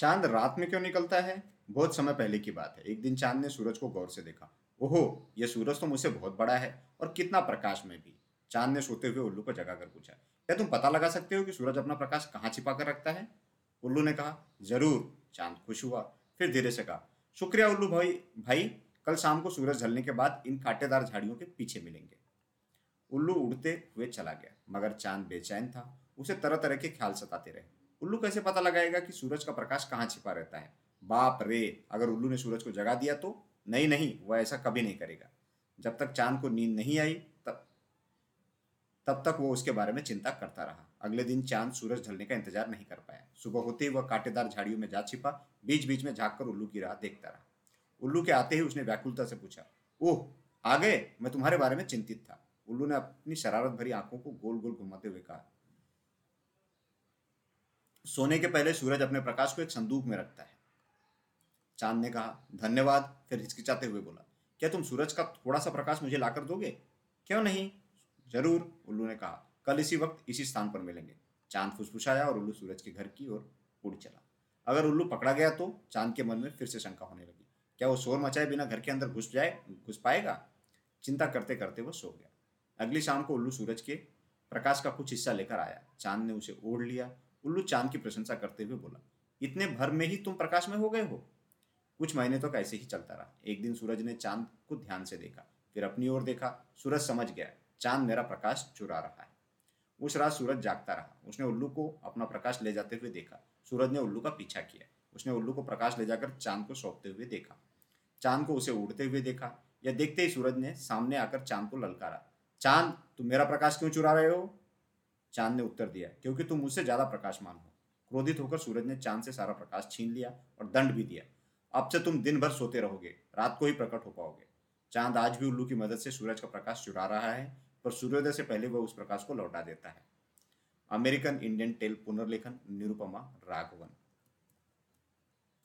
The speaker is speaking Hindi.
चाँद रात में क्यों निकलता है? बहुत समय पहले की बात है। एक दिन चाँद ने सूरज को गौर से देखा। ओहो, ये सूरज तो मुझसे बहुत बड़ा है और कितना प्रकाश में भी। चाँद ने सोते हुए उल्लू को जगाकर पूछा, क्या तुम पता लगा सकते हो कि सूरज अपना प्रकाश कहाँ छिपा कर रखता है? उल्लू ने कहा, ज़रूर, चाँद खुश हुआ। फिर धीरे से कहा, शुक्रिया उल्लू भाई भाई, कल शाम को सूरज ढलने के बाद इन कांटेदार झाड़ियों के पीछे मिलेंगे। उल्लू उड़ते हुए चला गया, मगर चाँद बेचैन था, उसे तरह तरह के ख्याल सताते रहे। उल्लू कैसे पता लगाएगा कि सूरज का प्रकाश कहाँ छिपा रहता है? बाप रे, अगर उल्लू ने सूरज को जगा दिया तो? नहीं नहीं वह ऐसा कभी नहीं करेगा। जब तक चाँद को नींद नहीं आई, तब तब तक वो उसके बारे में चिंता करता रहा। अगले दिन चाँद सूरज ढलने का इंतज़ार नहीं कर पाया। सुबह होते ही वह कांटेदार झाड़ियों में जा छिपा बीच बीच में झाँक कर उल्लू की राह देखता रहा। उल्लू के आते ही उसने व्याकुलता से पूछा, ओह, आ गए? मैं तुम्हारे बारे में चिंतित था। उल्लू ने अपनी शरारत भरी आँखों को गोल गोल घुमाते हुए कहा सोने के पहले सूरज अपने प्रकाश को एक संदूक में रखता है। चाँद ने कहा, धन्यवाद। फिर हिचकिचाते हुए बोला, क्या तुम सूरज का थोड़ा सा प्रकाश मुझे लाकर दोगे? क्यों नहीं? ज़रूर, उल्लू ने कहा, कल इसी वक्त इसी स्थान पर मिलेंगे। चाँद फुसफुसाया और उल्लू सूरज के घर की ओर उड़ चला। अगर उल्लू पकड़ा गया तो चाँद के मन में फिर से शंका होने लगी, क्या वो शोर मचाए बिना घर के अंदर घुस जाए, घुस पाएगा? चिंता करते करते वो सो गया। अगली शाम को उल्लू सूरज के प्रकाश का कुछ हिस्सा लेकर आया। चाँद ने उसे ओढ़ लिया उल्लू चाँद की प्रशंसा करते हुए बोला, इतने भर में ही तुम प्रकाश में हो गए हो? कुछ महीने तक तो ऐसे ही चलता रहा। एक दिन सूरज ने चाँद को ध्यान से देखा, फिर अपनी ओर देखा, सूरज समझ गया, चाँद मेरा प्रकाश चुरा रहा है। उस रात सूरज जागता रहा। उसने उल्लू को अपना प्रकाश ले जाते हुए देखा। सूरज ने उल्लू का पीछा किया। उसने उल्लू को प्रकाश ले जाकर चाँद को सौंपते हुए देखा। चाँद को उसे उड़ते हुए देखा। या देखते ही सूरज ने सामने आकर चाँद को ललकारा। चाँद, तुम मेरा प्रकाश क्यों चुरा रहे हो? चाँद ने उत्तर दिया क्योंकि तुम मुझसे ज़्यादा प्रकाशमान हो। क्रोधित होकर सूरज ने चाँद से सारा प्रकाश छीन लिया और दंड भी दिया। अब से तुम दिन भर सोते रहोगे, रात को ही प्रकट हो पाओगे। चाँद आज भी उल्लू की मदद से सूरज का प्रकाश चुरा रहा है, पर सूर्योदय से पहले वह उस प्रकाश को लौटा देता है। अमेरिकन इंडियन टेल पुनर्लेखन, निरुपमा राघवन।